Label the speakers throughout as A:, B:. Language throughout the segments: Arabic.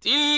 A: تلك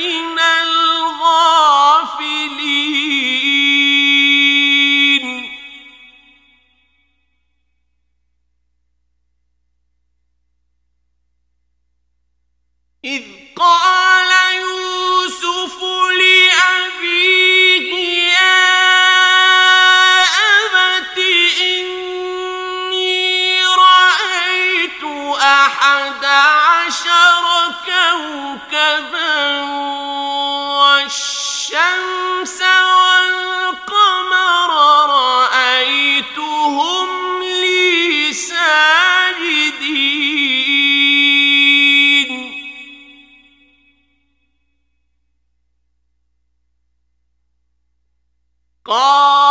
A: أحد عشر كوكبا والشمس والقمر رأيتهم لي ساجدين. قال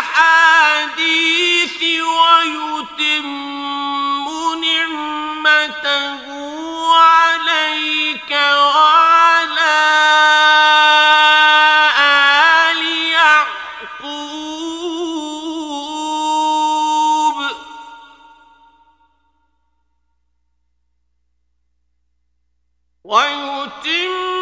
A: الأحاديث ويتم نعمته عليك وعلى آل يعقوب. ويتم